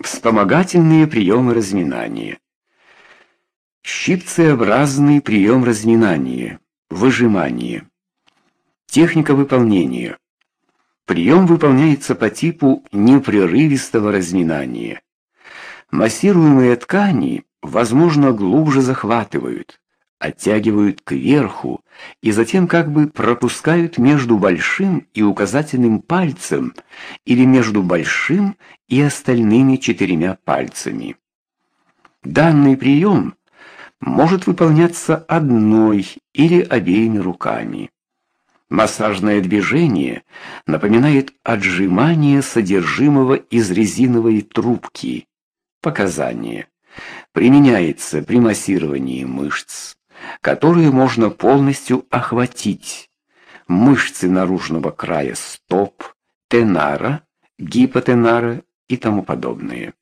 Вспомогательные приемы разминания. Щипцеобразный прием разминания. Выжимание. Техника выполнения. Прием выполняется по типу непрерывистого разминания. Массируемые ткани, возможно, глубже захватывают, оттягивают кверху и затем как бы пропускают между большим и указательным пальцем или между большим и остальными четырьмя пальцами. Данный прием может выполняться одной или обеими руками. Массажное движение напоминает отжимание содержимого из резиновой трубки. Показания. Применяется при массировании мышц, которые можно полностью охватить. Мышцы наружного края стоп, тенара, гипотенара и тому подобное.